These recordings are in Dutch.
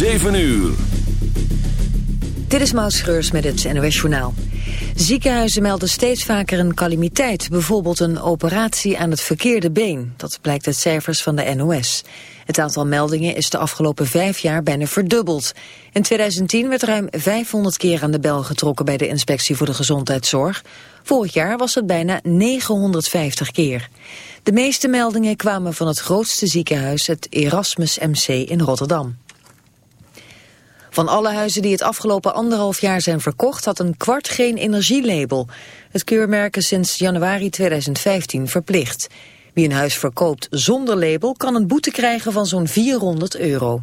7 uur. Dit is Maud Schreurs met het NOS Journaal. Ziekenhuizen melden steeds vaker een calamiteit, bijvoorbeeld een operatie aan het verkeerde been. Dat blijkt uit cijfers van de NOS. Het aantal meldingen is de afgelopen vijf jaar bijna verdubbeld. In 2010 werd ruim 500 keer aan de bel getrokken bij de Inspectie voor de Gezondheidszorg. Vorig jaar was het bijna 950 keer. De meeste meldingen kwamen van het grootste ziekenhuis, het Erasmus MC in Rotterdam. Van alle huizen die het afgelopen anderhalf jaar zijn verkocht... had een kwart geen energielabel. Het keurmerk is sinds januari 2015 verplicht. Wie een huis verkoopt zonder label kan een boete krijgen van zo'n 400 euro.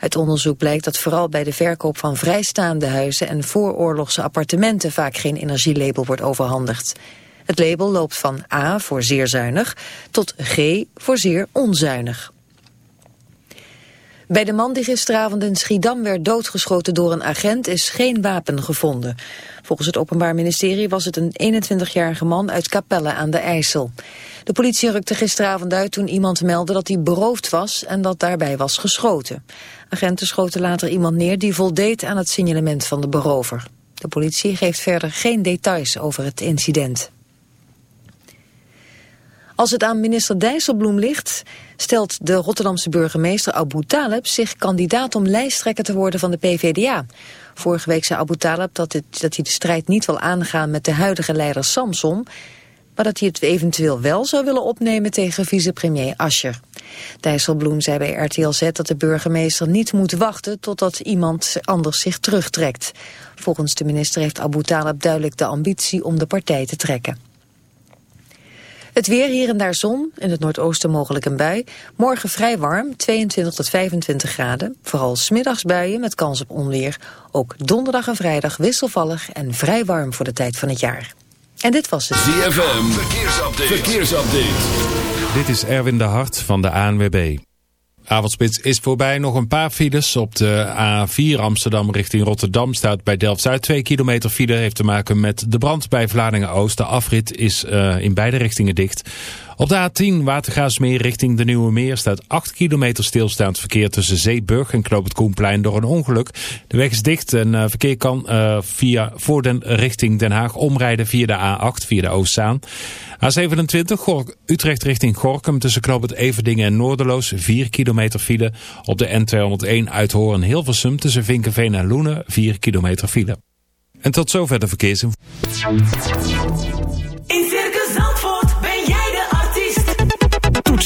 Uit onderzoek blijkt dat vooral bij de verkoop van vrijstaande huizen... en vooroorlogse appartementen vaak geen energielabel wordt overhandigd. Het label loopt van A voor zeer zuinig tot G voor zeer onzuinig. Bij de man die gisteravond in Schiedam werd doodgeschoten door een agent is geen wapen gevonden. Volgens het Openbaar Ministerie was het een 21-jarige man uit Capelle aan de IJssel. De politie rukte gisteravond uit toen iemand meldde dat hij beroofd was en dat daarbij was geschoten. Agenten schoten later iemand neer die voldeed aan het signalement van de berover. De politie geeft verder geen details over het incident. Als het aan minister Dijsselbloem ligt, stelt de Rotterdamse burgemeester Abu Taleb zich kandidaat om lijsttrekker te worden van de PVDA. Vorige week zei Abu Taleb dat, het, dat hij de strijd niet wil aangaan met de huidige leider Samson, maar dat hij het eventueel wel zou willen opnemen tegen vicepremier Ascher. Dijsselbloem zei bij RTL Z dat de burgemeester niet moet wachten totdat iemand anders zich terugtrekt. Volgens de minister heeft Abu Taleb duidelijk de ambitie om de partij te trekken. Het weer hier en daar zon, in het noordoosten mogelijk een bui. Morgen vrij warm, 22 tot 25 graden. Vooral smiddags buien met kans op onweer. Ook donderdag en vrijdag wisselvallig en vrij warm voor de tijd van het jaar. En dit was het. ZFM, verkeersupdate. verkeersupdate. Dit is Erwin de Hart van de ANWB. Avondspits is voorbij. Nog een paar files. Op de A4 Amsterdam richting Rotterdam staat bij Delft-Zuid 2 kilometer file. Heeft te maken met de brand bij Vlaardingen-Oost. De afrit is uh, in beide richtingen dicht. Op de A10 Watergaasmeer richting de Nieuwe Meer staat 8 kilometer stilstaand verkeer tussen Zeeburg en Knoop het Koenplein door een ongeluk. De weg is dicht en uh, verkeer kan uh, via richting Den Haag omrijden via de A8 via de Oostzaan. A27 Utrecht richting Gorkum tussen Knoop het Everdingen en Noorderloos 4 kilometer file. Op de N201 Uithoren Hilversum tussen Vinkenveen en Loenen 4 kilometer file. En tot zover de verkeersinformatie.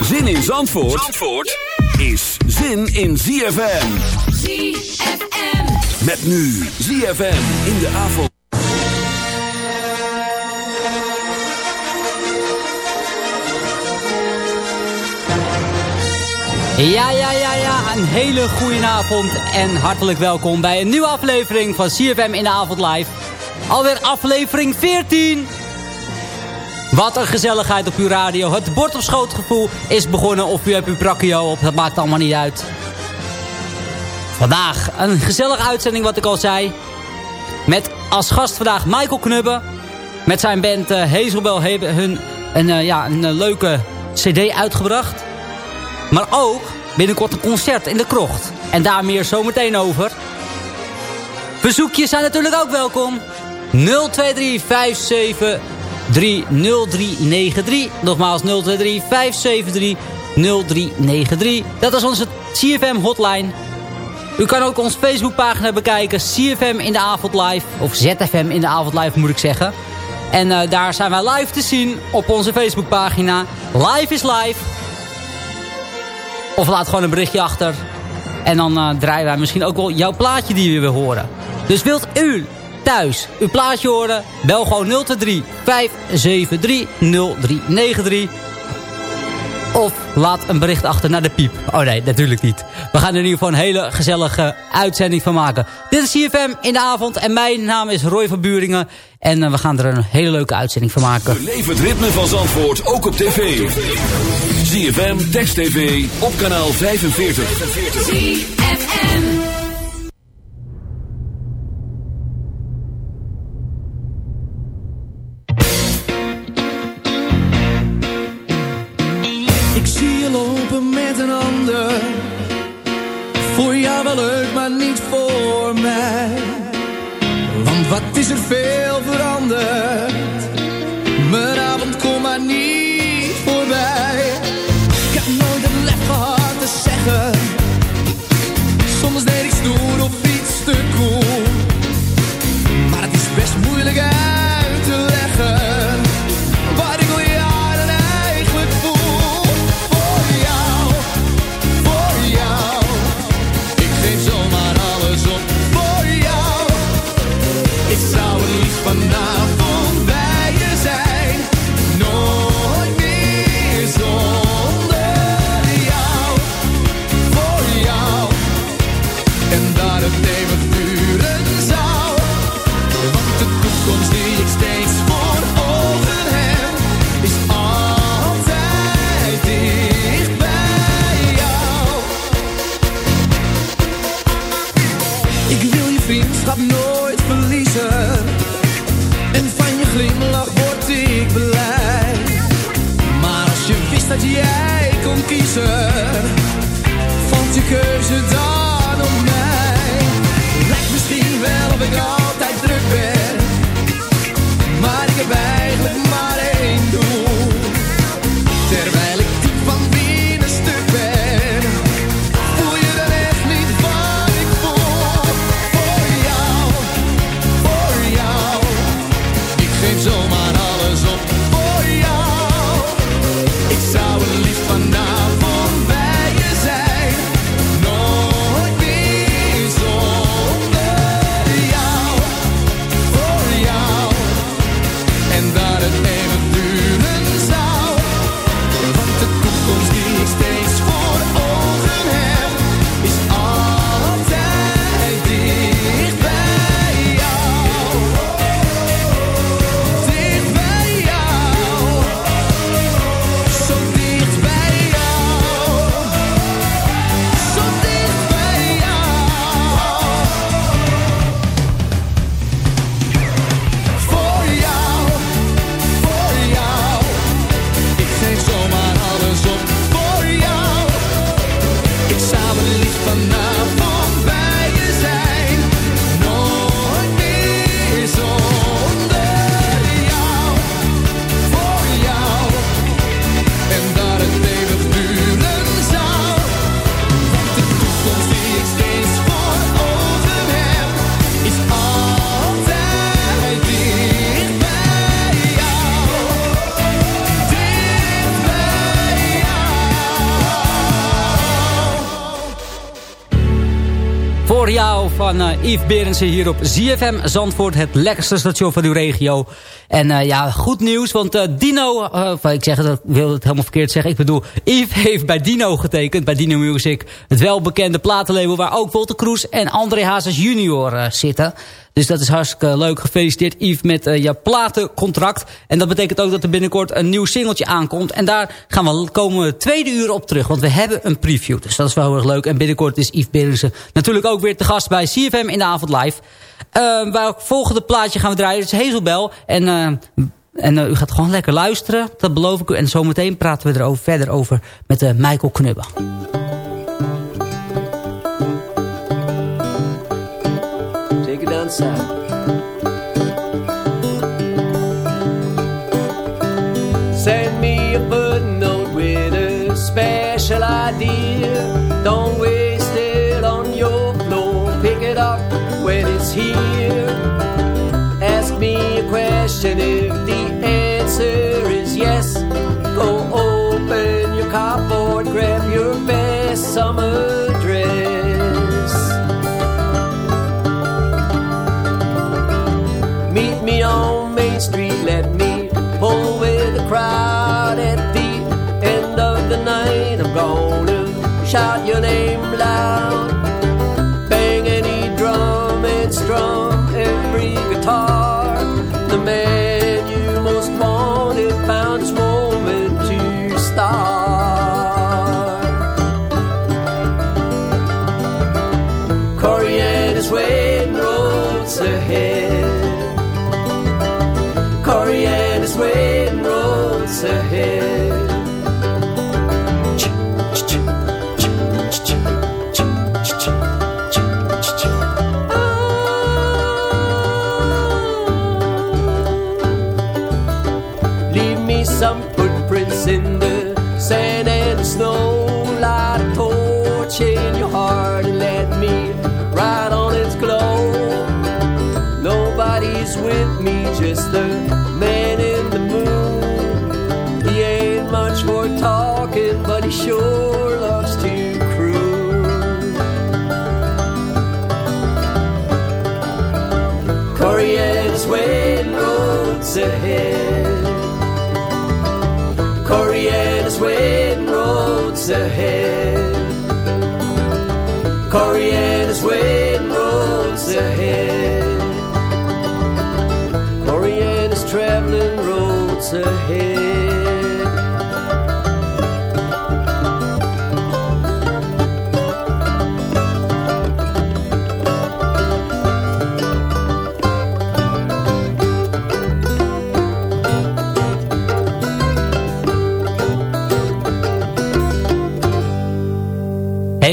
Zin in Zandvoort, Zandvoort is zin in ZFM. ZFM. Met nu ZFM in de avond. Ja, ja, ja, ja. Een hele goede avond en hartelijk welkom bij een nieuwe aflevering van CFM in de avond live. Alweer aflevering 14. Wat een gezelligheid op uw radio. Het bord op schootgevoel is begonnen. Of u hebt uw brakio op, dat maakt allemaal niet uit. Vandaag een gezellige uitzending wat ik al zei. Met als gast vandaag Michael Knubbe. Met zijn band uh, Hazelbel hebben hun een, uh, ja, een leuke cd uitgebracht. Maar ook binnenkort een concert in de krocht. En daar meer zometeen over. Verzoekjes zijn natuurlijk ook welkom. 023 57 0393. Nogmaals 023 573 0393. Dat is onze CFM hotline. U kan ook onze Facebookpagina bekijken. CFM in de avond live. Of ZFM in de avond live moet ik zeggen. En uh, daar zijn wij live te zien op onze Facebookpagina. Live is live. Of laat gewoon een berichtje achter. En dan uh, draaien wij misschien ook wel jouw plaatje die je wil horen. Dus wilt u thuis uw plaatje horen? Bel gewoon 023 573 0393. Of laat een bericht achter naar de piep. Oh nee, natuurlijk niet. We gaan er in ieder geval een hele gezellige uitzending van maken. Dit is CFM in de avond en mijn naam is Roy van Buringen. En uh, we gaan er een hele leuke uitzending van maken. Beleef het ritme van Zandvoort ook op tv. CFM, Text TV, op kanaal 45. ZFM. En van je glimlach word ik blij. Maar als je wist dat jij kon kiezen, Voor jou van eh, Yves Berendsen hier op ZFM Zandvoort. Het lekkerste station van uw regio. En eh, ja, goed nieuws, want eh, Dino... of, ik, zeg ik wil het helemaal verkeerd zeggen. Ik bedoel, Yves heeft bij Dino getekend. Bij Dino Music. Het welbekende platenlabel waar ook Wolter Kroes en André Hazes junior zitten. Dus dat is hartstikke leuk. Gefeliciteerd Yves met je platencontract. En dat betekent ook dat er binnenkort een nieuw singeltje aankomt. En daar gaan we komen tweede uur op terug. Want we hebben een preview. Dus dat is wel heel erg leuk. En binnenkort is Yves Berendsen natuurlijk ook weer te gast bij CFM in de avond live. Uh, welk volgende plaatje gaan we draaien? Het is Hazelbel. En, uh, en uh, u gaat gewoon lekker luisteren. Dat beloof ik u. En zometeen praten we erover verder over met uh, Michael Knubbe. Take it down south. cup ahead.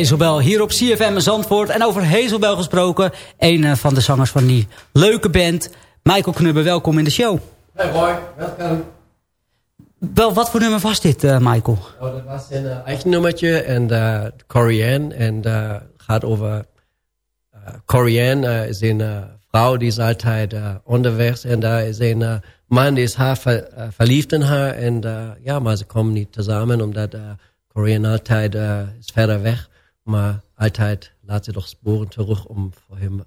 Hazelbel hier op CFM Zandvoort. En over Hazelbel gesproken, een eh, van de zangers van die leuke band. Michael Knubbe, welkom in de show. Hey Roy, welkom. Wel, wat voor nummer was dit, uh, Michael? Oh, dat was een uh, eigen nummertje en uh, Corianne. En gaat over... Corianne is een vrouw die is altijd onderweg. En daar is een man die is haar ver, verliefd in haar. En ja, maar ze komen niet tezamen omdat Corianne altijd is verder weg. Maar altijd laat ze toch sporen terug om voor hem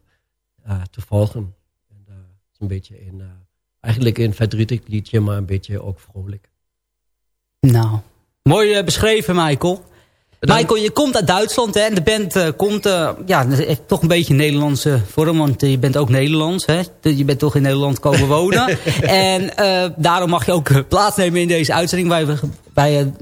te volgen. En het is een beetje een, eigenlijk een verdrietig liedje, maar een beetje ook vrolijk. Nou, mooi uh, beschreven, Michael. Bedankt. Michael, je komt uit Duitsland hè, en de band uh, komt uh, ja, toch een beetje Nederlandse vorm, want je bent ook Nederlands. Hè? Je bent toch in Nederland komen wonen. en daarom mag je ook plaatsnemen in deze uitzending. Wij, wij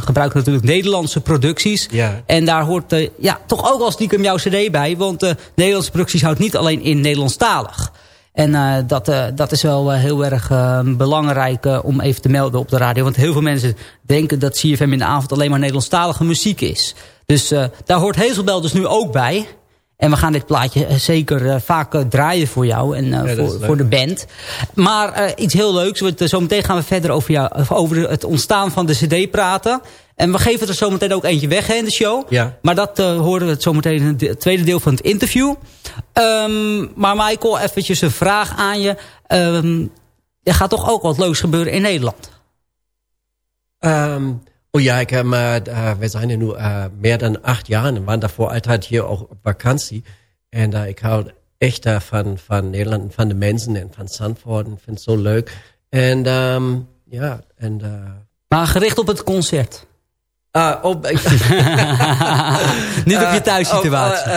gebruiken natuurlijk Nederlandse producties. Ja. En daar hoort ja, toch ook wel stiekem jouw cd bij, want Nederlandse producties houdt niet alleen in Nederlandstalig. En uh, dat, uh, dat is wel uh, heel erg belangrijk om even te melden op de radio. Want heel veel mensen denken dat CFM in de avond alleen maar Nederlandstalige muziek is. Dus daar hoort Hazelbel dus nu ook bij. En we gaan dit plaatje zeker vaak draaien voor jou en ja, voor, voor de band. Maar iets heel leuks. We, zometeen gaan we verder over, jou, over het ontstaan van de cd praten. En we geven er zometeen ook eentje weg hè, in de show. Ja. Maar dat uh, horen we zometeen in het tweede deel van het interview. Um, maar Michael, eventjes een vraag aan je. Um, er gaat toch ook wat leuks gebeuren in Nederland? Um, oh ja, ik heb, uh, we zijn er nu uh, meer dan acht jaar. En waren daarvoor altijd hier ook op vakantie. En uh, ik hou echt uh, van, van Nederland, van de mensen en van Zandvoort. En vind het zo leuk. En um, ja, en... Uh, maar gericht op het concert? Uh, op, Niet op je thuissituatie.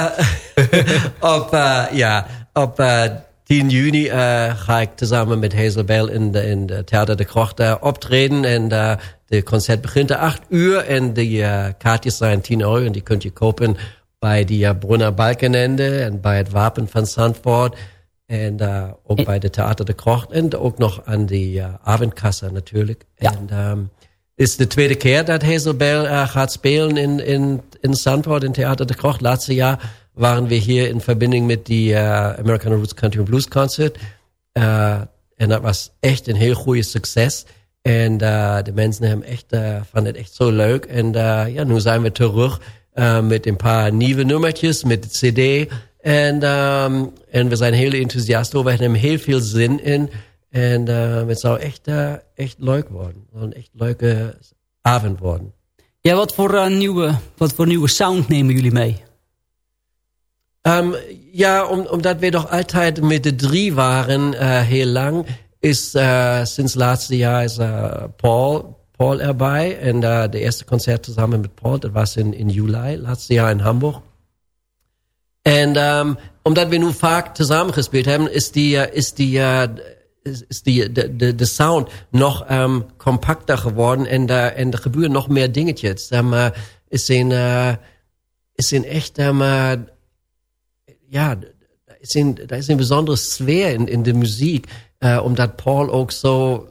Op, ja, op 10 juni ga ik samen met Hazelbell in de, in de Theater de Krocht optreden. En de concert begint om 8 uur. En de kaartjes zijn 10 euro. En die kunt je kopen bij die Brunner Balkenende en bij het Wapen van Zandvoort. En uh, ook bij de Theater de Krocht. En ook nog aan de uh, avondkassa natuurlijk. Ja. En um, is de tweede keer dat Hazelbell uh, gaat spelen in, in, in Zandvoort in Theater de Krocht. Laatste jaar waren we hier in verbinding met die American Roots Country and Blues Concert. en dat was echt een heel goede succes. En de mensen hebben echt, vonden het echt zo leuk. En ja, nu zijn we terug met een paar nieuwe nummertjes, met de cd... En, um, en we zijn heel enthousiast over. We hebben heel veel zin in. En uh, het zou echt, uh, echt leuk worden. Een echt leuke avond worden. Ja, wat voor, uh, nieuwe, wat voor nieuwe sound nemen jullie mee? Um, ja, om, omdat we toch altijd met de drie waren, heel lang, is sinds laatste jaar is Paul, Paul erbij. En de eerste concert samen met Paul, dat was in, in juli, laatste jaar in Hamburg. En um, omdat we nu vaak samen gespeeld hebben, is die, uh, is die, uh, is die, de, de, de sound nog um, compacter geworden en, uh, en er gebeuren nog meer dingetjes. Um, uh, is een, uh, is een echt, uh, ja, is een, daar is een bijzondere sfeer in, in de muziek, uh, omdat Paul ook zo,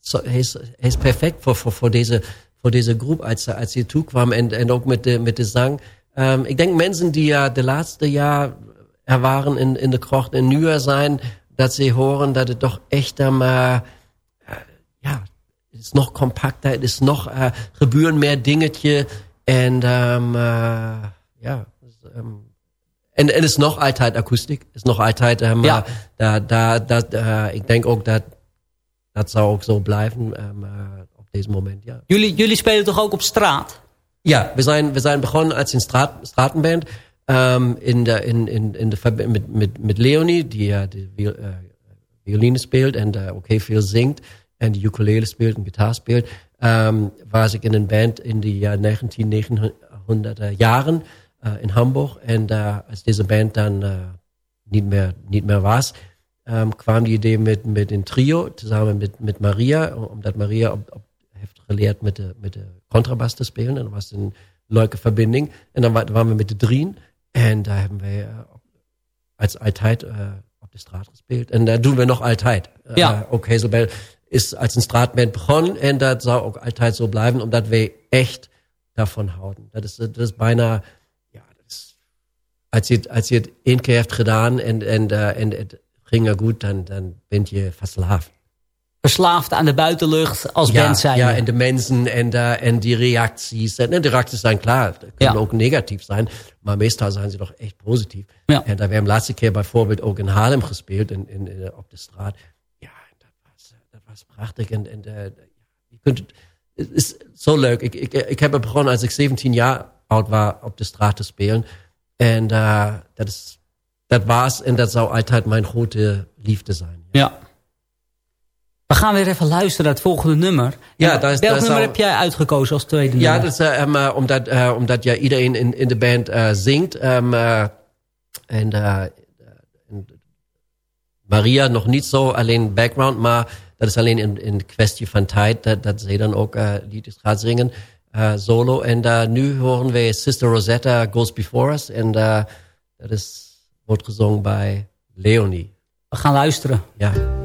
zo hij, is, hij is perfect voor, voor, voor deze, voor deze groep als, als hij toekwam en, en ook met de, met de zang. Um, ik denk mensen die uh, de laatste jaar er waren in, in de krocht en nu zijn, dat ze horen dat het toch echt, um, uh, ja, het is nog compacter, het is nog, uh, gebeuren meer dingetje en um, ja, um, en, en is nog altijd akoestiek, is nog altijd, um, ja. da, da, da, ik denk ook dat dat zou ook zo blijven um, op deze moment, ja. Jullie, jullie spelen toch ook op straat? Ja, we zijn, we zijn begonnen als een straat, stratenband. Um, in de, in, in, in de, met, met, met Leonie, die uh, de viol, uh, violine speelt en uh, ook heel veel zingt. En de ukulele speelt en gitaar speelt. Um, was ik in een band in de uh, 1900 jaren in Hamburg. En als deze band dan niet, meer, niet meer was, um, kwam die idee met, met een trio, samen met, met Maria. Omdat Maria op, op heeft geleerd met de, met de contrabas te spelen. En dat was een leuke verbinding. En dan waren we met de drieën. En daar hebben we uh, als altijd uh, op de straat gespeeld. En dat doen we nog altijd. Ja. Uh, ook Hazelbell is als een straatband begonnen. En dat zou ook altijd zo blijven, omdat we echt daarvan houden. Dat is, dat is bijna... Dat als, je, als je het één keer hebt gedaan en, en, en het ging er goed, dan, dan ben je verslaafd verslaafd aan de buitenlucht als ja, zijn. Ja, en de mensen en, de, en die reacties. En, de reacties zijn klaar. Kunnen ja. ook negatief zijn. Maar meestal zijn ze toch echt positief. Ja. En daar hebben we laatste keer bijvoorbeeld ook in Haarlem gespeeld. In, in, in, op de straat. Ja, dat was, dat was prachtig. En, en uh, je kunt het, het is zo leuk. Ik, ik, ik heb begonnen als ik 17 jaar oud was op de straat te spelen. En uh, dat, is, dat was en dat zou altijd mijn grote liefde zijn. Ja. We gaan weer even luisteren naar het volgende nummer. Ja, daar is, welk nummer zou... heb jij uitgekozen als tweede ja, nummer? Ja, um, uh, omdat, uh, omdat ja, iedereen in, in de band uh, zingt. Um, en Maria nog niet zo alleen background, maar dat is alleen in, in kwestie van tijd dat, dat zij dan ook liedjes gaat zingen. Solo. En nu horen we Sister Rosetta Goes Before Us. En dat is, wordt gezongen bij Leonie. We gaan luisteren. Ja.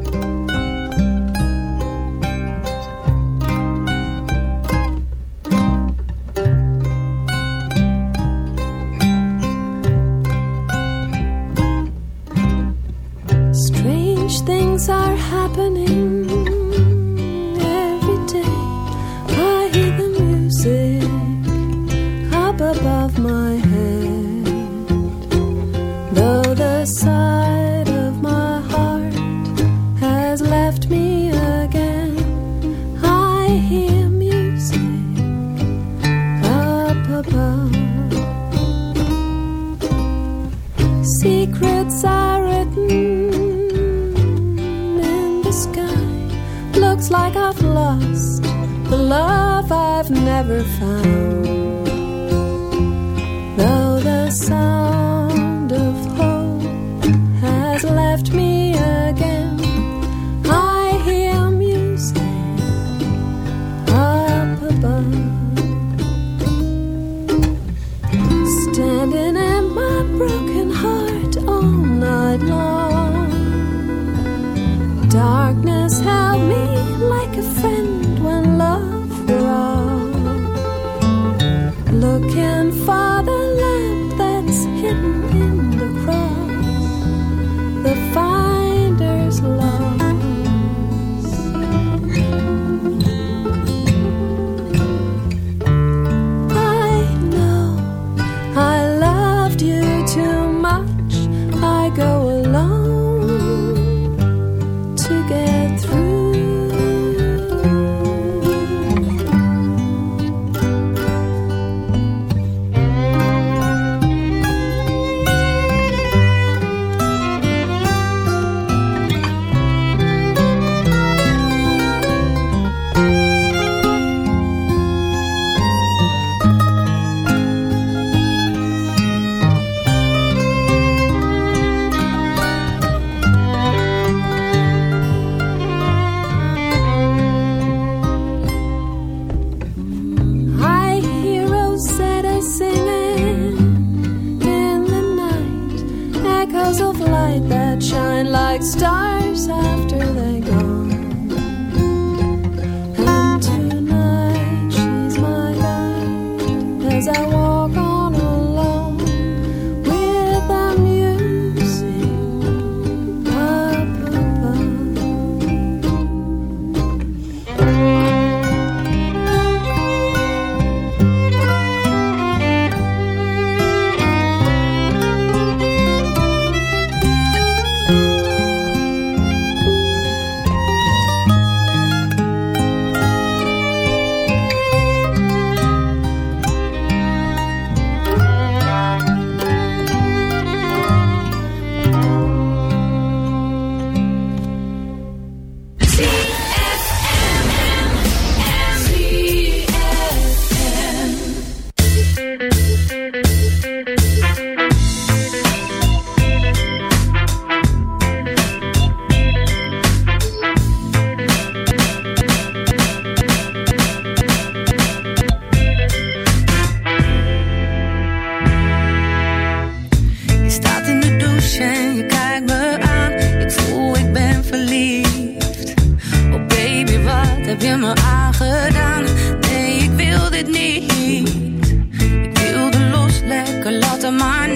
heb je me aangedaan? Nee, ik wil dit niet. Ik wilde los, lekker laten, maar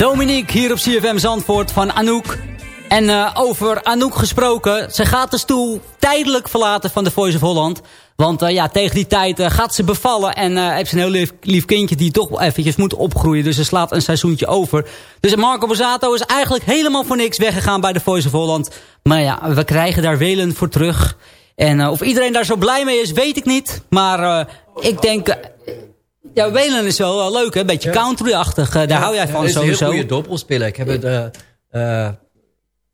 Dominique hier op CFM Zandvoort van Anouk. En uh, over Anouk gesproken. Ze gaat de stoel tijdelijk verlaten van de Voice of Holland. Want uh, ja, tegen die tijd uh, gaat ze bevallen. En heeft ze een heel lief, lief, kindje die toch eventjes moet opgroeien. Dus ze slaat een seizoentje over. Dus Marco Borsato is eigenlijk helemaal voor niks weggegaan bij de Voice of Holland. Maar ja, we krijgen daar Welen voor terug. En of iedereen daar zo blij mee is, weet ik niet. Maar ik denk... Ja, Welen is wel uh, leuk, hè? Een beetje country-achtig. Uh, daar hou jij van sowieso. Hij is een goede doppelspeler. Ik heb het uh,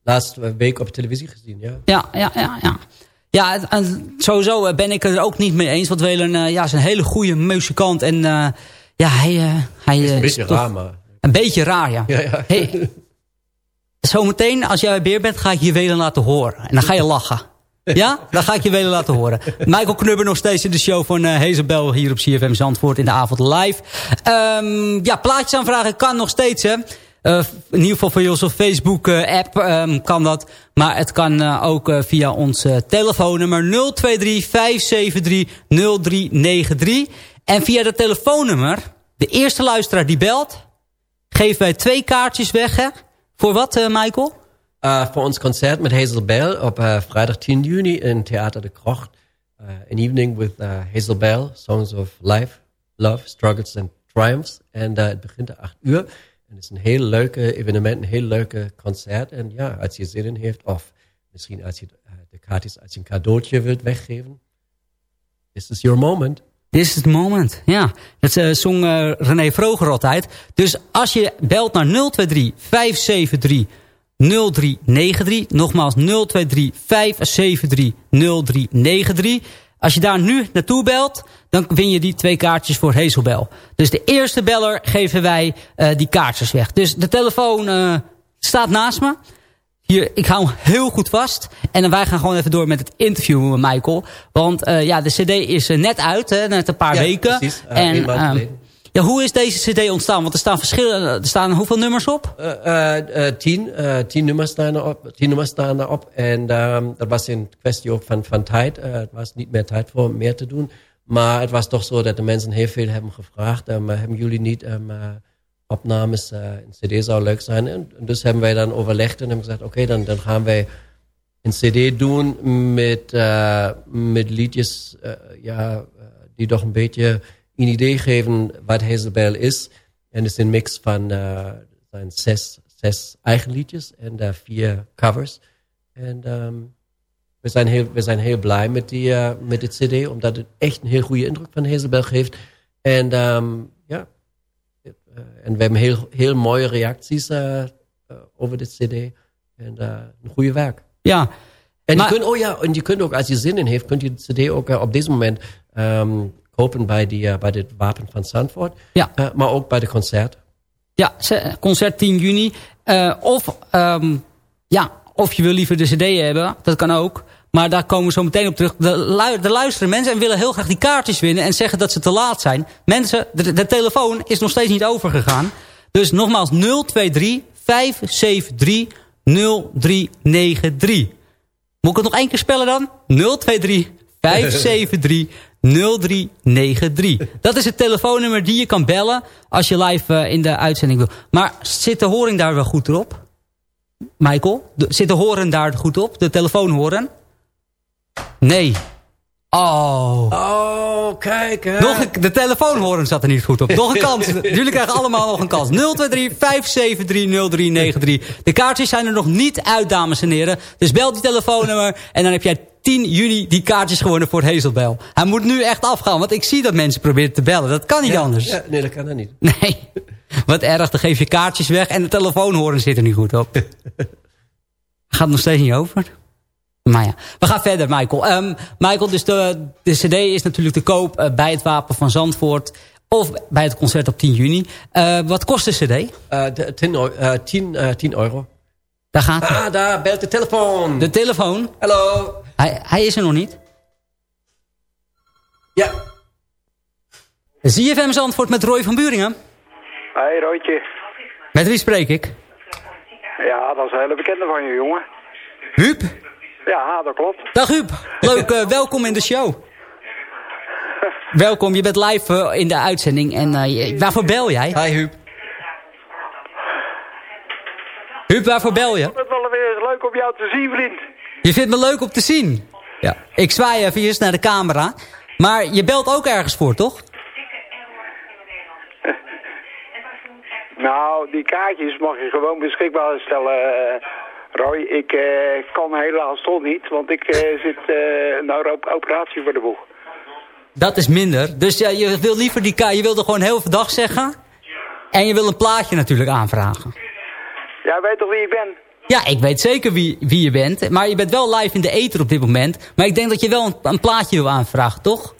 laatste week op televisie gezien, ja. Ja, ja, ja, ja. Ja, en sowieso ben ik het er ook niet mee eens. Want Welen ja, is een hele goede muzikant. En ja, hij... hij is een beetje raar, maar... Een beetje raar, ja. ja, ja. Hey, zometeen, als jij weer bent, ga ik je Welen laten horen. En dan ga je lachen. Ja, dan ga ik je willen laten horen. Michael Knubber nog steeds in de show van uh, hier op CFM Zandvoort in de avond live. Um, ja, plaatjes aanvragen kan nog steeds hè. Uh, in ieder geval via onze Facebook uh, app um, kan dat. Maar het kan ook via ons telefoonnummer 023 573 0393. En via dat telefoonnummer, de eerste luisteraar die belt, geven wij twee kaartjes weg hè. Voor wat Michael? Uh, voor ons concert met Hazel Bell op uh, vrijdag 10 juni in Theater de Krocht. Uh, an evening with Hazel Bell, Songs of Life, Love, Struggles and Triumphs. En het begint om 8 uur. En het is een heel leuke evenement, een heel leuke concert. En ja, als je zin in heeft, of misschien als je de kaartjes als een cadeautje wilt weggeven. This is your moment. This is the moment, ja. Dat uh, zong uh, René Vroger altijd. Dus als je belt naar 023 573 0393. Nogmaals 023 573 0393. Als je daar nu naartoe belt, dan win je die twee kaartjes voor Hazelbel. Dus de eerste beller geven wij uh, die kaartjes weg. Dus de telefoon uh, staat naast me. Hier, ik hou hem heel goed vast. En dan wij gaan gewoon even door met het interview met Michael. Want uh, ja, de cd is net uit, hè, net een paar ja, weken. Precies, en, um, ja, hoe is deze cd ontstaan? Want er staan verschillende, er staan hoeveel nummers op? Uh, uh, uh, tien, tien nummers staan erop. Tien nummers staan erop. En dat was een kwestie ook van, van tijd. het was niet meer tijd voor meer te doen. Maar het was toch zo dat de mensen heel veel hebben gevraagd. Um, hebben jullie niet um, opnames? een cd zou leuk zijn. En, dus hebben wij dan overlegd en hebben gezegd... Oké, dan, dan gaan wij een cd doen met, met liedjes... ja, die toch een beetje een idee geven wat Hazelbell is. En het is een mix van uh, zijn zes, zes eigen liedjes en uh, vier covers. En um, we, zijn heel, we zijn heel blij met, die, uh, met dit cd, omdat het echt een heel goede indruk van Hazelbell geeft. En um, ja, en we hebben heel, heel mooie reacties over dit cd. En een goede werk. Ja. En je, kunt, oh ja, en je kunt ook, als je zin in heeft, kunt je de cd ook op dit moment um, kopen bij, die, uh, bij het Wapen van Zandvoort. Ja. Uh, maar ook bij de concert. Ja, concert 10 juni. Uh, of, um, ja, of je wil liever de cd hebben, dat kan ook. Maar daar komen we zo meteen op terug. De, lu de luisteren mensen en willen heel graag die kaartjes winnen... en zeggen dat ze te laat zijn. Mensen, de, de telefoon is nog steeds niet overgegaan. Dus nogmaals 023 573 0393. Moet ik het nog één keer spellen dan? 023 573 0393. Dat is het telefoonnummer die je kan bellen als je live uh, in de uitzending wil. Maar zit de horing daar wel goed erop? Michael, de, zit de horen daar goed op? De telefoon horen? Nee. Oh. Oh, kijk hè. Nog een, de telefoonhoren zat er niet goed op. Nog een kans. Jullie krijgen allemaal nog een kans. 023 573 0393. De kaartjes zijn er nog niet uit, dames en heren. Dus bel die telefoonnummer en dan heb jij 10 juni die kaartjes gewonnen voor het Hazelbel. Hij moet nu echt afgaan, want ik zie dat mensen proberen te bellen. Dat kan niet ja, anders. Ja, nee, dat kan dat niet. Nee. Wat erg, dan geef je kaartjes weg en de telefoonhoren zit er niet goed op. Gaat nog steeds niet over. Maar ja, we gaan verder, Michael. Um, Michael, dus de, de cd is natuurlijk te koop uh, bij het Wapen van Zandvoort... of bij het concert op 10 juni. Uh, wat kost de cd? Uh, 10, 10, 10 euro. Daar gaat hij. Ah, daar belt de telefoon. De telefoon? Hallo. Hij, hij is er nog niet. Ja. ZFM Zandvoort met Roy van Buringen. Hoi, Roytje. Met wie spreek ik? Ja, dat is een hele bekende van je, jongen. Huub? Ja, dat klopt. Dag Huub. Leuk, uh, welkom in de show. welkom, je bent live uh, in de uitzending. En uh, waarvoor bel jij? Hi Huub. Huub, waarvoor bel je? Het is wel weer leuk om jou te zien, vriend. Je vindt me leuk om te zien. Ja. Ik zwaai even naar de camera. Maar je belt ook ergens voor, toch? Nou, die kaartjes mag je gewoon beschikbaar stellen, eh, Roy. Ik eh, kan helaas toch niet, want ik eh, zit nou op operatie voor de boeg. Dat is minder. Dus ja, je wil liever die kaart. Je wilde gewoon heel veel dag zeggen. En je wil een plaatje natuurlijk aanvragen. Jij weet toch wie ik ben? Ja, ik weet zeker wie, wie je bent. Maar je bent wel live in de ether op dit moment. Maar ik denk dat je wel een, een plaatje wil aanvragen, toch?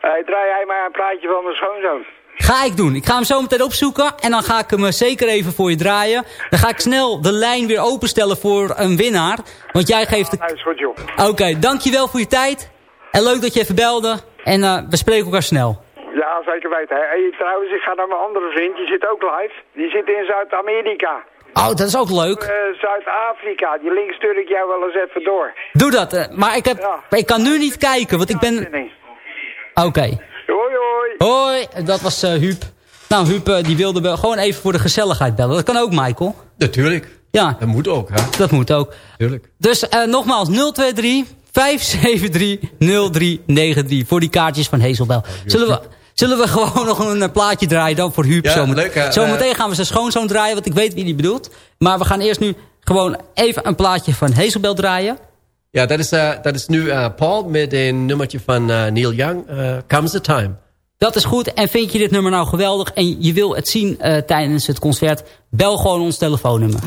Hey, draai jij maar een plaatje van mijn schoonzoon. Ga ik doen. Ik ga hem zo meteen opzoeken. En dan ga ik hem eh, zeker even voor je draaien. Dan ga ik snel de lijn weer openstellen voor een winnaar. Want jij geeft de... Dat is goed, joh. Oké, dankjewel voor je tijd. En leuk dat je even belde. En eh, we spreken elkaar snel. Ja, zeker weten. Hey, trouwens, ik ga naar mijn andere vriend. Die zit ook live. Die zit in Zuid-Amerika. Oh, dat is ook leuk. Eh, Zuid-Afrika. Die link stuur ik jou wel eens even door. Doe dat. eh, maar ik, heb, ik kan nu niet kijken, want ik ben... Oké. Hoi, hoi. Hoi, dat was eh Huub. Nou, Huub die wilde wel gewoon even voor de gezelligheid bellen. Dat kan ook, Michael. Natuurlijk. Ja. Dat moet ook, hè? Dat moet ook. Tuurlijk. Dus eh, nogmaals, 023 573 0393 voor die kaartjes van Hazelbel. Zullen we, zullen we gewoon nog een eh, plaatje draaien dan voor Huub? Ja, Zomet- leuk, hè? Zometeen gaan we zijn schoonzoon draaien, want ik weet wie die bedoelt. Maar we gaan eerst nu gewoon even een plaatje van Hazelbel draaien. Ja, dat is, eh, dat is nu eh, Paul met een nummertje van eh, Neil Young. eh, Comes the Time. Dat is goed. En vind je dit nummer nou geweldig en je wil het zien eh, tijdens het concert... bel gewoon ons telefoonnummer.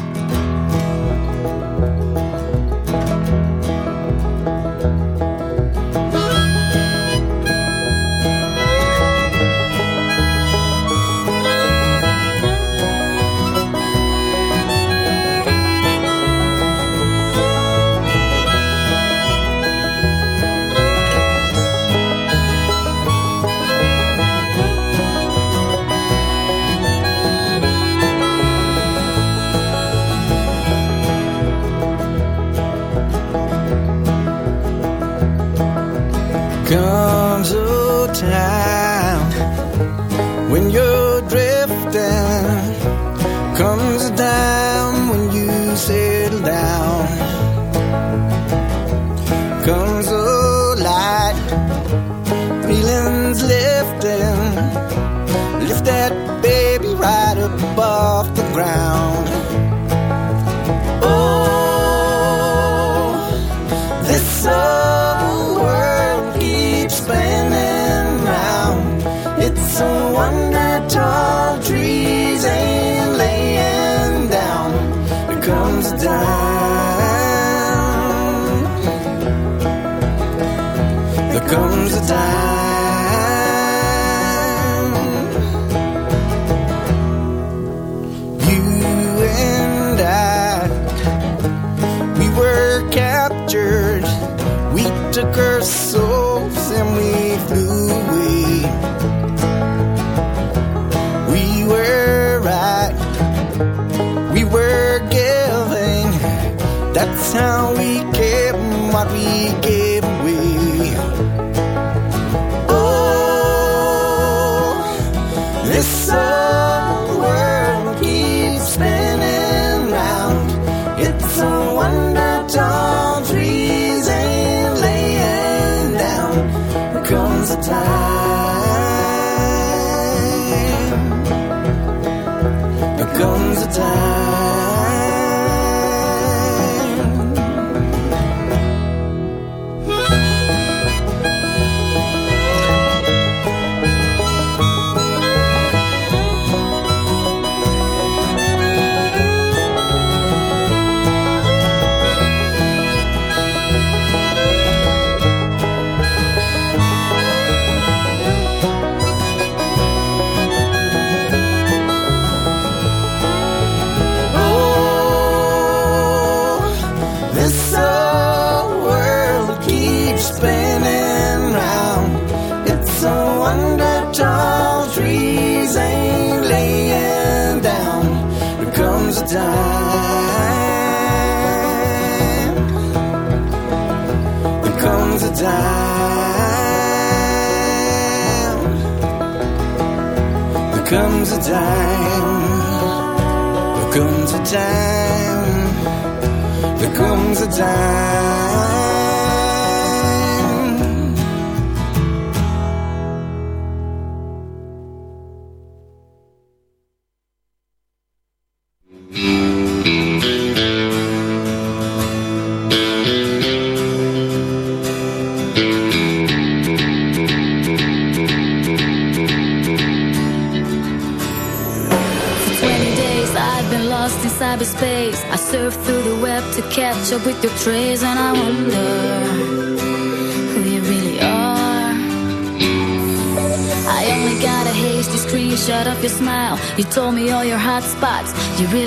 You really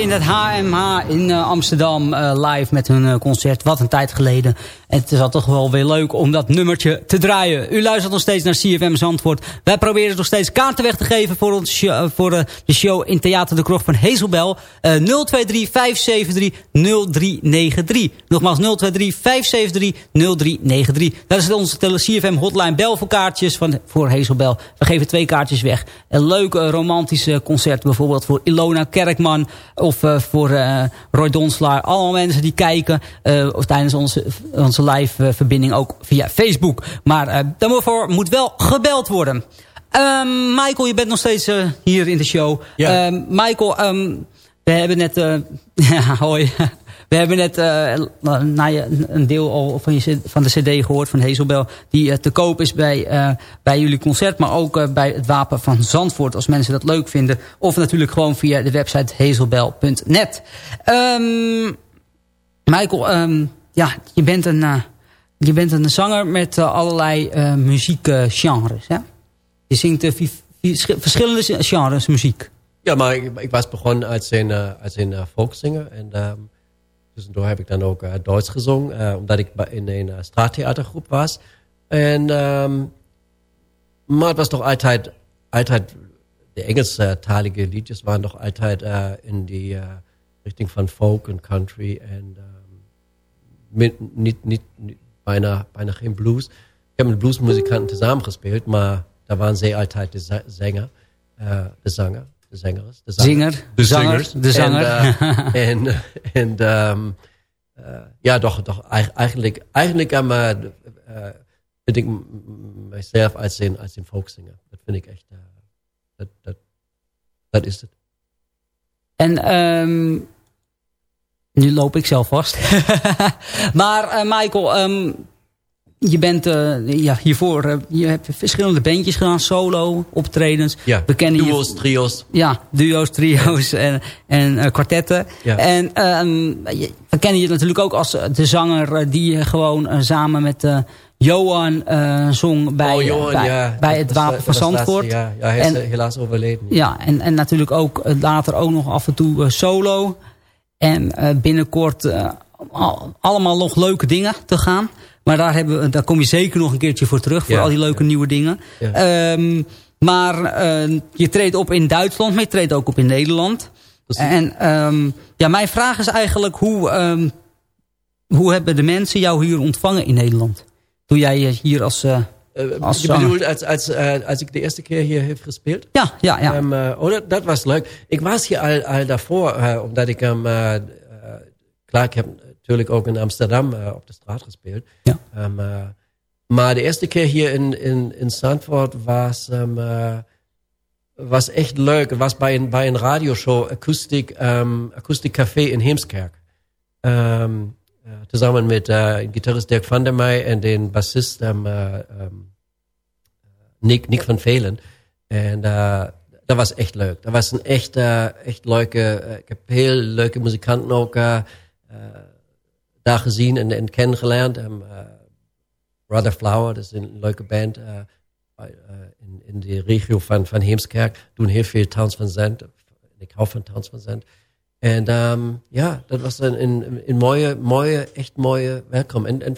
in het HMH in eh, Amsterdam eh, live met hun eh, concert. Wat een tijd geleden. En het is al toch wel weer leuk om dat nummertje te draaien. U luistert nog steeds naar CFM Zandvoort. Wij proberen nog steeds kaarten weg te geven voor, ons voor de show in Theater de Krocht van Hazelbel. 023 573 0393. Nogmaals 023 573 0393. Dat is onze CFM hotline. Bel voor kaartjes van, voor Hazelbel. We geven twee kaartjes weg. Een leuk romantische concert bijvoorbeeld voor Ilona Kerkman. Of voor Roy Donslaar. Allemaal mensen die kijken. Uh, of tijdens onze, onze live verbinding ook via Facebook. Maar daarvoor moet wel gebeld worden. Um, Michael, je bent nog steeds hier in de show. Ja. Um, Michael, um, we hebben net... ja, hoi. We hebben net uh, nou ja, een deel al van, je, van de cd gehoord van Hazelbel... die uh, te koop is bij, uh, bij jullie concert... maar ook bij het Wapen van Zandvoort... als mensen dat leuk vinden. Of natuurlijk gewoon via de website hazelbel.net. Um, Michael, ehm, ja, je bent een, eh, je bent een zanger met eh, allerlei eh, muziekgenres. Hè? Je zingt eh, verschillende genres muziek. Ja, maar ik, ik was begonnen als een, als een. En um, tussendoor heb ik dan ook uh, Duits gezongen. Uh, omdat ik in een uh, straattheatergroep was. En, um, maar het was toch altijd, altijd de Engelstalige liedjes waren toch altijd in die richting van folk en country. En um, mit, niet, niet, niet, bijna, bijna geen blues. Ik heb met bluesmuzikanten samengespeeld, maar daar waren zij altijd de zanger, de zanger de zangers. De zanger, de zanger. En, uh, en, en um, uh, ja, toch, toch eigenlijk, eigenlijk um, uh, vind ik mijzelf als een, als een volkszanger. Dat vind ik echt, dat, dat, dat is het. En um, nu loop ik zelf vast. maar Michael, um, je bent uh, ja, hiervoor, uh, je hebt verschillende bandjes gedaan, solo, optredens. Ja, we kennen duo's, je, trio's. Ja, duo's, trio's en, en uh, kwartetten. Ja. En um, we kennen je natuurlijk ook als de zanger die gewoon samen met Johan zong bij, oh, Johan, bij, ja. bij het Wapen dat van Zandvoort. Ja, ja, hij is en, helaas overleden. Ja, en, en natuurlijk ook later ook nog af en toe solo. En binnenkort allemaal nog leuke dingen te gaan. Maar daar, hebben we, daar kom je zeker nog een keertje voor terug. Voor al die leuke nieuwe dingen. Um, maar uh, je treedt op in Duitsland. Maar je treedt ook op in Nederland. En um, ja, mijn vraag is eigenlijk. Hoe, um, hoe hebben de mensen jou hier ontvangen in Nederland? Toen jij hier als... Uh, als je bedoelt als, als, als ik de eerste keer hier heb gespeeld? Ja, ja, ja. Um, oh, dat, dat, was leuk. Ik was hier al, al daarvoor. uh, omdat ik... Um, klaar, ik heb natuurlijk ook in Amsterdam uh, op de straat gespeeld. Ja. Um, uh, maar de eerste keer hier in, in, in Zandvoort was, um, uh, was echt leuk. Het was bij een, bij een radioshow, Acoustic, um, Acoustic Café in Heemskerk. Um, samen met uh, gitarist Dirk van der Meij en de bassist Nick, Nick van Velen. En uh, dat was echt leuk. Dat was een echt, echt leuke... ik heb heel leuke muzikanten ook daar gezien en, en kennengelernd. Um, uh, Brother Flower, dat is een leuke band uh, in, in de regio van, van Heemskerk. Doen heel veel Towns van Zandt. Ik hou van Towns van Zandt. En um, ja, dat was een, een, een, mooie, mooie, echt mooie welkom. En, en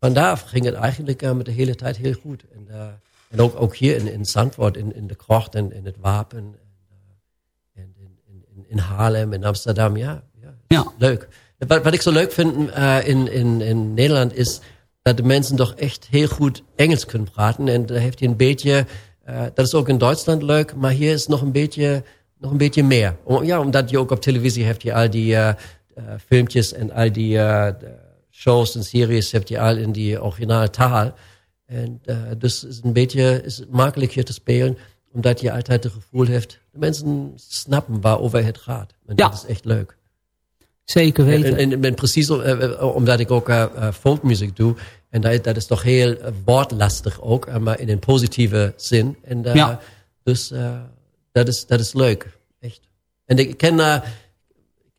vandaar ging het eigenlijk uh, met de hele tijd heel goed. En, uh, en ook, ook hier in, in Zandvoort, in, in de krocht en in het Wapen. En, en in, in, in Haarlem, in Amsterdam, ja. ja, ja. leuk. Wat, wat ik zo leuk vind uh, in, in, in Nederland is dat de mensen toch echt heel goed Engels kunnen praten. En daar heeft hij een beetje, uh, dat is ook in Duitsland leuk, maar hier is nog een beetje, nog een beetje meer. Om, ja, omdat je ook op televisie hebt je al die uh, filmpjes en al die shows en series hebt je al in die originale taal. En dus is een beetje is makkelijk hier te spelen, omdat je altijd het gevoel hebt, de mensen snappen waarover het gaat. En ja. dat is echt leuk. Zeker weten. En, en, en precies uh, omdat ik ook uh, folkmuziek doe. En dat, dat, is toch heel woordlastig ook, maar in een positieve zin. En, uh, ja. Dus dat, is, dat is leuk, echt. En ik ken,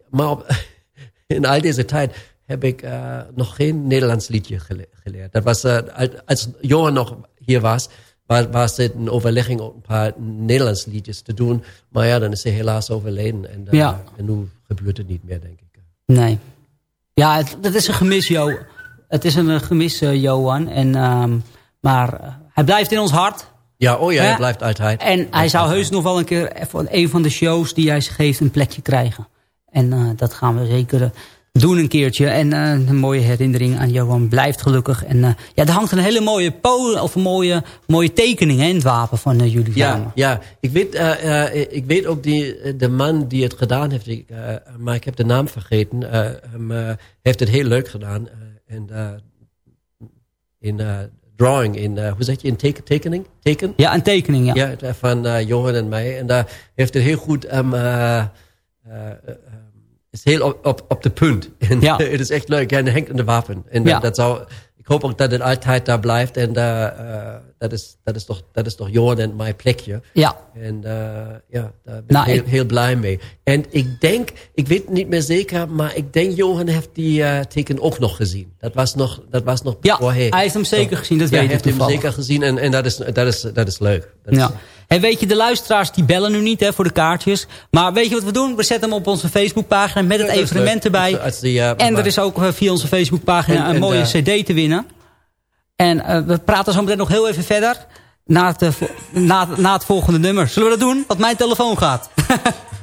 maar op, in al deze tijd heb ik nog geen Nederlands liedje gele geleerd. Dat was, als Johan nog hier was, was, was het een overlegging om een paar Nederlands liedjes te doen. Maar ja, dan is hij helaas overleden. En, ja. en nu gebeurt het niet meer, denk ik. Nee. Ja, het, dat is een gemis, Jo. Het is een gemis, uh, Johan. En, um, maar uh, hij blijft in ons hart. Ja, oh ja, hij blijft altijd. En hij zou heus nog wel een keer voor een van de shows die hij geeft een plekje krijgen. En uh, dat gaan we zeker doen een keertje. En een mooie herinnering aan Johan blijft gelukkig. En ja, er hangt een hele mooie, po of een mooie, mooie tekening hè, in het wapen van jullie ja, samen. Ja, ik weet, ik weet ook die, de man die het gedaan heeft. Ik, maar ik heb de naam vergeten. Hij heeft het heel leuk gedaan. en in drawing, in, hoe zeg je, in teken, tekening? Teken? Ja, een tekening, ja. Ja, van Johan en mij. En daar heeft het heel goed... Um, is heel op, op, op de punt. En ja. het is echt leuk. En hangt in de wapen. En ja. dat zou, ik hoop ook dat het altijd daar blijft. En eh, eh, dat, is, dat, is toch, dat is toch en mijn plekje. Ja. En eh, ja, daar ben Nou, ik, heel, ik- heel blij mee. En ik denk, ik weet het niet meer zeker, maar ik denk Johan heeft die eh, teken ook nog gezien. Dat was nog, dat was nog Ja, hij heeft hem zeker gezien, dat ja, weet hij ik heeft hem zeker gezien en, en dat, is, dat, is, dat is leuk. Dat is- Ja. En weet je, de luisteraars die bellen nu niet hè, voor de kaartjes. Maar weet je wat we doen? We zetten hem op onze Facebookpagina met het evenement erbij. En er is ook eh, via onze Facebookpagina En- een en, mooie eh, cd te winnen. En eh, we praten zo meteen nog heel even verder. Na het, na, na het volgende nummer. Zullen we dat doen? Want mijn telefoon gaat.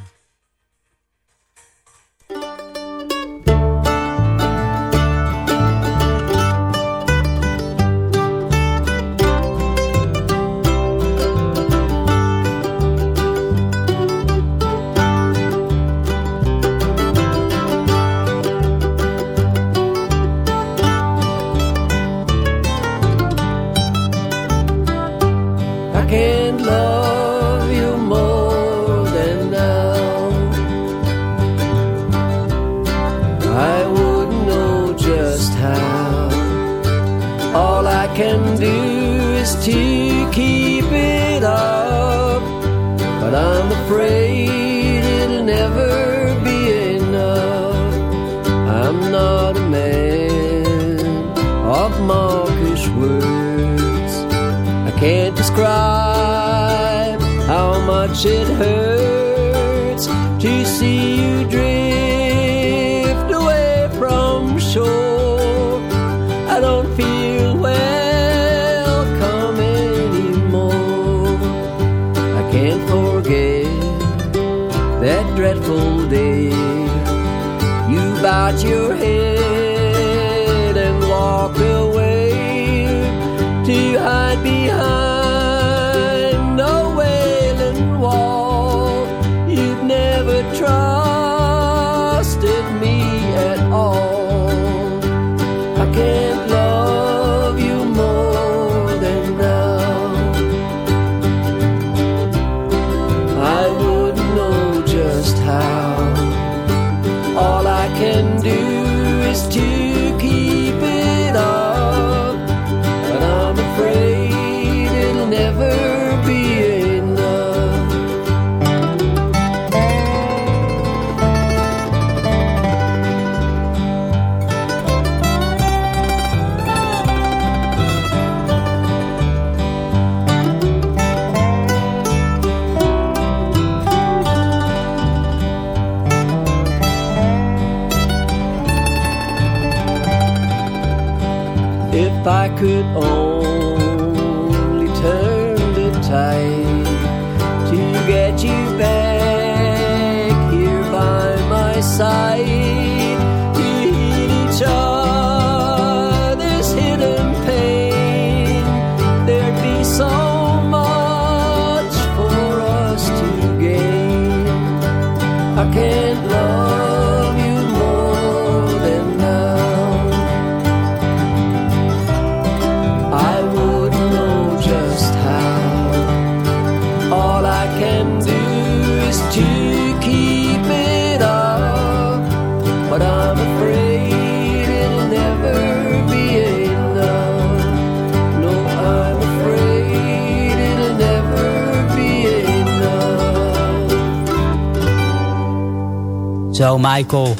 Michael.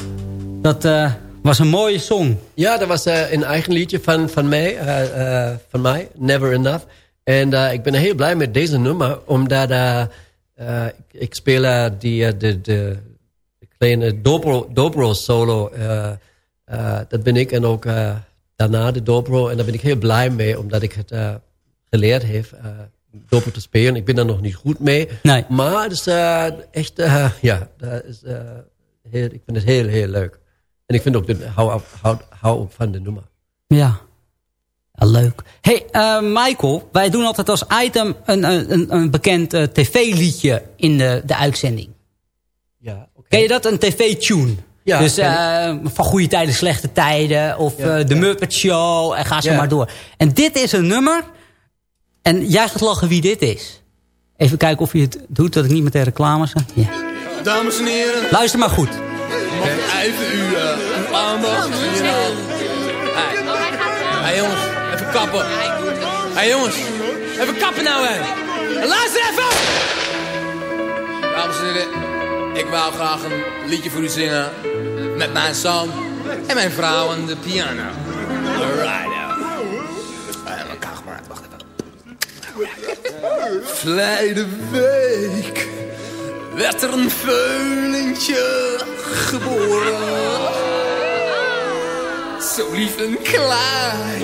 Dat eh, was een mooie song. Ja, dat was eh, een eigen liedje van, van, mij, eh, van mij, Never Enough. En ik ben heel blij met deze nummer, omdat ik, speel die, de, de, de kleine dobro, dobro solo. dat ben ik en ook daarna de dobro. En daar ben ik heel blij mee, omdat ik het geleerd heb. dobro te spelen. Ik ben daar nog niet goed mee. Nee. Maar het is echt, ja, dat is, heel, ik vind het heel, heel leuk. En ik vind ook, de, hou, hou, hou ook van de nummer. Ja. Ja, leuk. hey, eh, Michael, wij doen altijd als item een, een, een bekend eh, tv-liedje in de, de uitzending. Ja, Ken je dat? Een tv-tune? Ja, dus eh, van goede tijden, slechte tijden. Of Ja, de ja. Muppet Show. En ga zo maar door. En dit is een nummer. En jij gaat lachen wie dit is. Even kijken of je het doet, dat ik niet meteen reclame zeg. Ja. Dames en heren, Luister maar goed. mag ik even uw, eh, uw aandacht. hey, jongens, even kappen. hey, jongens, even kappen nou, hè. Luister even! Dames en heren, ik wou graag een liedje voor u zingen. Met mijn zoon en mijn vrouw aan de piano. Alright, now. Mijn kaag maar, wacht even. Verleden week werd er een veulentje geboren. Zo lief en klein.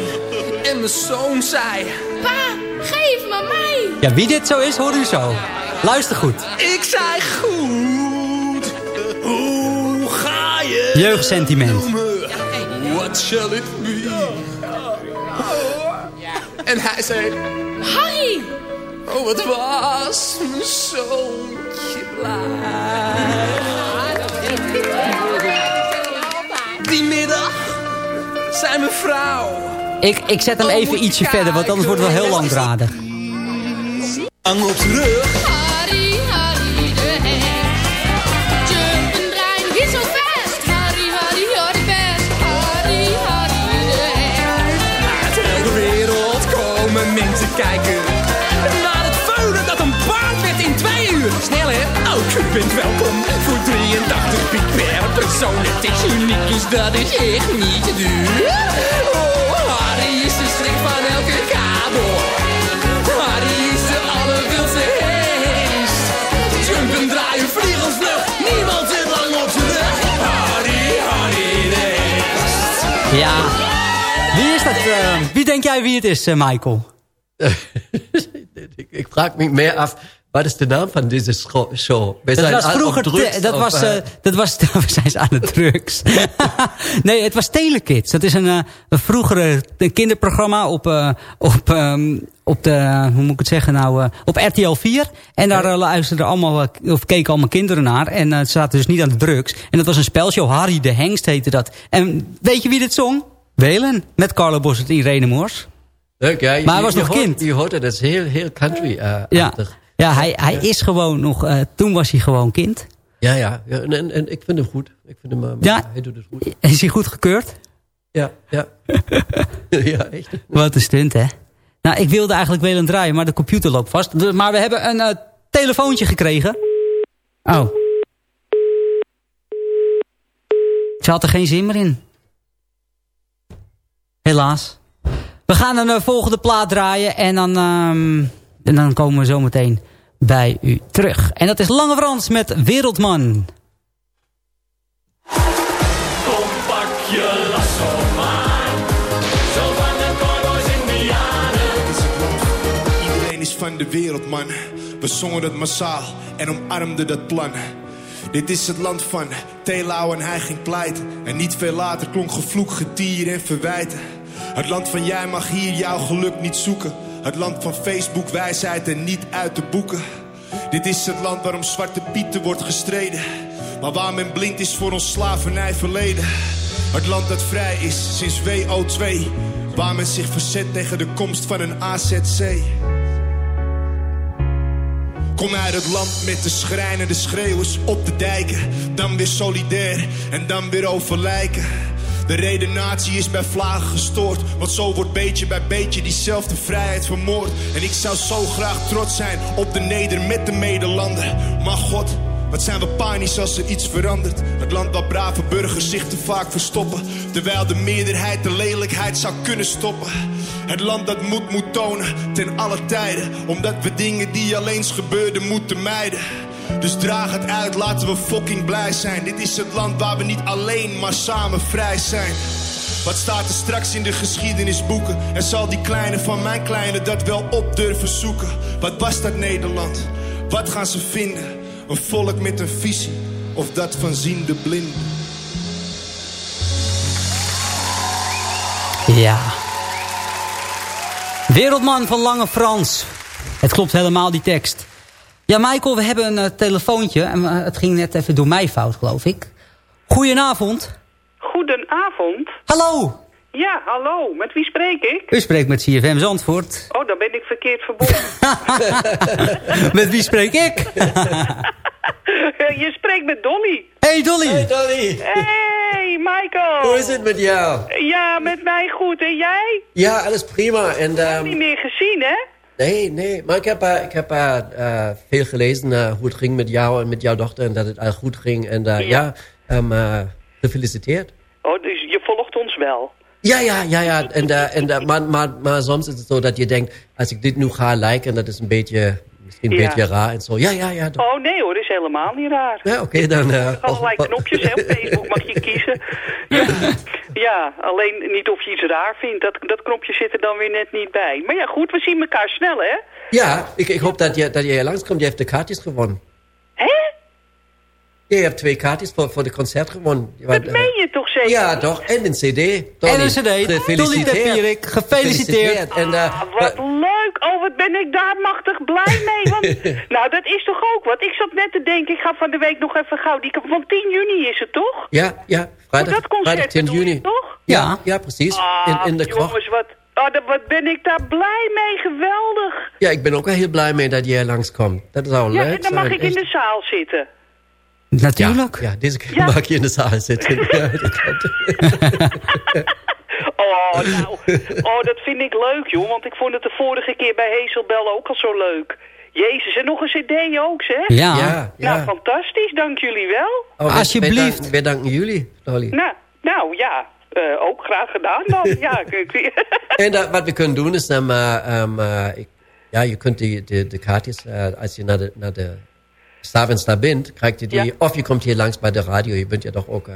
En mijn zoon zei... Pa, geef me mij. Ja, wie dit zo is, hoor u zo. Luister goed. Ik zei goed. Hoe ga je? Jeugdsentiment. What shall it be? En hij zei... Harry. Oh, wat was mijn blij. Die middag zei mijn vrouw... Ik, ik zet hem even ietsje verder, want anders wordt het wel heel langdradig. Hang op zijn rug. Harry, Harry de hert. Jump en draai nog niet zo vast. Harry, Harry, Harry best. Harry, Harry de hert. Uit heel de wereld komen mensen kijken. Paard werd in twee uur. Snel hè? Ook u bent welkom voor 83 piek per persoon. Het is uniek, dus dat is echt niet duur. Oh, Harry is de schrik van elke kabel. Harry is de allerwildste heest. Jump en draaien, vlieg als vlug. Niemand zit lang op zijn rug. Harry, Harry de heest. Ja. Wie is dat? eh, wie denk jij wie het is, eh, Michael? ik, vraag me meer af, wat is de naam van deze show? We Dat was vroeger, drugs, dat, of, was, eh, eh, dat was, we zijn ze aan de drugs. nee, het was Telekids. Dat is een, eh, een vroegere kinderprogramma op, op, ehm, op de, hoe moet ik het zeggen nou, op RTL 4. En daar luisterden allemaal, of keken allemaal kinderen naar. En ze zaten dus niet aan de drugs. En dat was een spelshow, Harry de Hengst heette dat. En weet je wie dit zong? Welen, met Carlo Bos en Irene Moors. Leuk, ja. Maar hij was nog hoort- kind. Je hoort het, dat is heel, heel country eh Ja, ja hij, hij is gewoon nog, eh, toen was hij gewoon kind. Ja, ja. ja en, en, en ik vind hem goed. Ik vind hem, eh, Ja. Hij doet het goed. Is hij goed gekeurd? Ja, ja. ja, echt. Wat een stunt, hè? Nou, ik wilde eigenlijk Welen draaien, maar de computer loopt vast. Maar we hebben een telefoontje gekregen. Oh. Ze had er geen zin meer in. Helaas. We gaan een eh, volgende plaat draaien en dan, ehm, en dan komen we zo meteen bij u terug. En dat is Lange Frans met Wereldman. Kom pak je lasso maar. Zo van de cowboys indianen. Iedereen is van de wereld, man. We zongen het massaal en omarmden dat plan. Dit is het land van Telau en hij ging pleiten. En niet veel later klonk gevloek, getier en verwijten. Het land van jij mag hier jouw geluk niet zoeken. Het land van Facebook, wijsheid en niet uit te boeken. Dit is het land waarom Zwarte Pieten wordt gestreden. Maar waar men blind is voor ons slavernij verleden. Het land dat vrij is sinds WO2. Waar men zich verzet tegen de komst van een AZC. Kom uit het land met de schrijnende schreeuwers op de dijken. Dan weer solidair en dan weer over lijken. De redenatie is bij vlagen gestoord. Want zo wordt beetje bij beetje diezelfde vrijheid vermoord. En ik zou zo graag trots zijn op de neder met de medelander. Maar God, wat zijn we panisch als er iets verandert? Het land waar brave burgers zich te vaak verstoppen. Terwijl de meerderheid de lelijkheid zou kunnen stoppen. Het land dat moed moet tonen ten alle tijden. Omdat we dingen die al eens gebeurden moeten mijden. Dus draag het uit, laten we fucking blij zijn. Dit is het land waar we niet alleen, maar samen vrij zijn. Wat staat er straks in de geschiedenisboeken? En zal die kleine van mijn kleine dat wel op durven zoeken? Wat was dat Nederland? Wat gaan ze vinden? Een volk met een visie? Of dat van ziende blinden? Ja. Wereldman van Lange Frans. Het klopt helemaal, die tekst. Ja, Michael, we hebben een eh, telefoontje. En eh, het ging net even door mij fout, geloof ik. Goedenavond. Goedenavond. Hallo. Ja, hallo. Met wie spreek ik? U spreekt met CFM Zandvoort. Oh, dan ben ik verkeerd verbonden. met wie spreek ik? je, je spreekt met Dolly. Hey Dolly. Hey Dolly. Hey, Michael. Hoe is het met jou? Ja, met mij goed. En jij? Ja, alles prima. En, ehm, Niet meer gezien, hè? Nee, nee. Maar ik heb, eh, ik heb eh, veel gelezen eh, hoe het ging met jou en met jouw dochter. En dat het al goed ging. En eh, ja, ehm, eh, gefeliciteerd. Oh, dus je volgt ons wel. Ja, ja, ja, ja. En, en, maar, maar, maar soms is het zo dat je denkt, als ik dit nu ga liken, dat is een beetje, misschien een Ja. beetje raar en zo. Ja, ja, ja. Oh nee hoor, dat is helemaal niet raar. Ja, oké, dan... eh, Allerlei knopjes, hè, op Facebook mag je kiezen. Ja. ja, alleen niet of je iets raar vindt. Dat, dat knopje zit er dan weer net niet bij. Maar ja, goed, we zien elkaar snel, hè? Ja, ik, ik hoop dat je, dat je hier langskomt. Je hebt de kaartjes gewonnen. Ja, je hebt twee kaartjes voor, voor de concert gewonnen. Dat meen je toch zeker? Ja, toch? En een cd. En een cd. Dolly Gefeliciteerd. Gefeliciteerd. En, eh, Ah, wat leuk. Oh, wat ben ik daar machtig blij mee. Want, nou, dat is toch ook wat. Ik zat net te denken, ik ga van de week nog even gauw... Die, van 10 juni is het toch? ja, ja. Vrijdag, dat concert vrijdag 10 bedoel je juni. toch? Ja, ja precies. Ah, in, in de krocht. jongens, wat, oh, dat- wat ben ik daar blij mee. Geweldig. Ja, ik ben ook wel heel blij mee dat hier langskomt. Dat zou Ja, leuk en dan mag zijn, ik in de zaal zitten. Natuurlijk. Ja, deze keer mag je in de zaal zitten. Ja, dat klopt. Oh, nou. Oh, dat vind ik leuk, joh. Want ik vond het de vorige keer bij Hazelbel ook al zo leuk. Jezus, en nog een cd ook, zeg. Ja. Ja, ja. Nou, fantastisch. Dank jullie wel. Oh, Alsjeblieft. Wij danken, wij danken jullie, Dolly. Nou, nou ja. eh, ook graag gedaan dan. ja, En dat, wat we kunnen doen is dan, eh, ehm, eh, ik, ja, je kunt die, de, de kaartjes, eh, als je naar de, naar de s'avonds daar bent, krijg je die, Ja. of je komt hier langs bij de radio, je bent ja toch ook eh,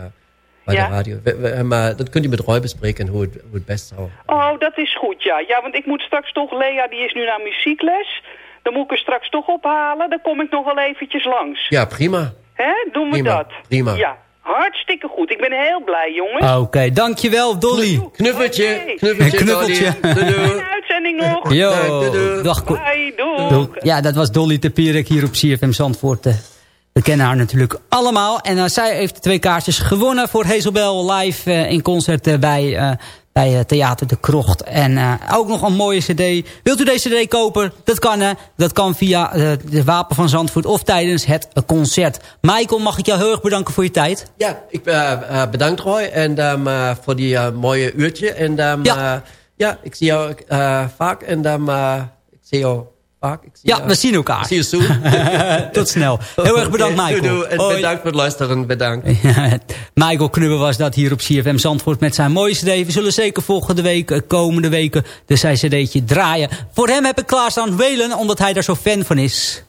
bij Ja. de radio. We, we, maar dat kunt je met Roy bespreken hoe het, hoe het best zou. Oh, dat is goed, ja. Ja, want ik moet straks toch... Lea, die is nu naar muziekles. Dan moet ik er straks toch ophalen. Dan kom ik nog wel eventjes langs. Ja, prima. Hè? Doen we Prima, dat? prima. Ja, hartstikke goed. Ik ben heel blij, jongens. Oké, dankjewel Dolly. Knuffeltje, Oké. knuffeltje, Een knuffeltje. Dolly. Doei, doei. Fijne uitzending nog. Yo, dag. Bye, doei. Doei. Ja, dat was Dolly Tepierik hier op CFM Zandvoort. eh. We kennen haar natuurlijk allemaal. En eh, zij heeft twee kaartjes gewonnen voor Hazelbel live eh, in concert bij, eh, bij eh, Theater de Krocht. En eh, ook nog een mooie cd. Wilt u deze cd kopen? Dat kan, hè. Dat kan via eh, de Wapen van Zandvoort of tijdens het concert. Michael, mag ik jou heel erg bedanken voor je tijd? Ja, ik bedankt Roy en eh, voor die mooie uurtje. En dan, Ja. ja. ja, ik zie jou eh, vaak en dan, eh, ik zie jou vaak. Ik zie Ja, jou- we zien elkaar. See you soon. Tot snel. Heel erg bedankt, Michael. En Hoi. bedankt voor het luisteren. Bedankt. Michael Knubbe was dat hier op CFM Zandvoort met zijn mooie cd. We zullen zeker volgende week, eh, komende weken, de zijn cd'tje draaien. Voor hem heb ik klaarstaan Welen, omdat hij daar zo fan van is.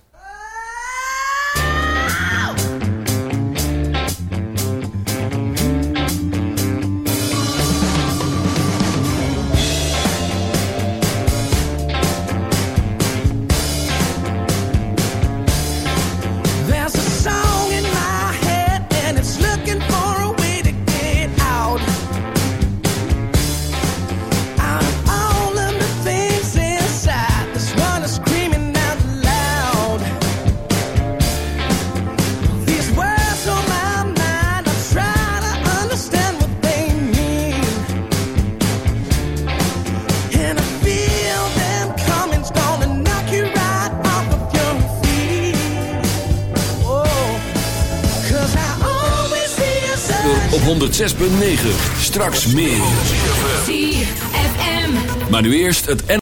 Straks meer. Maar nu eerst het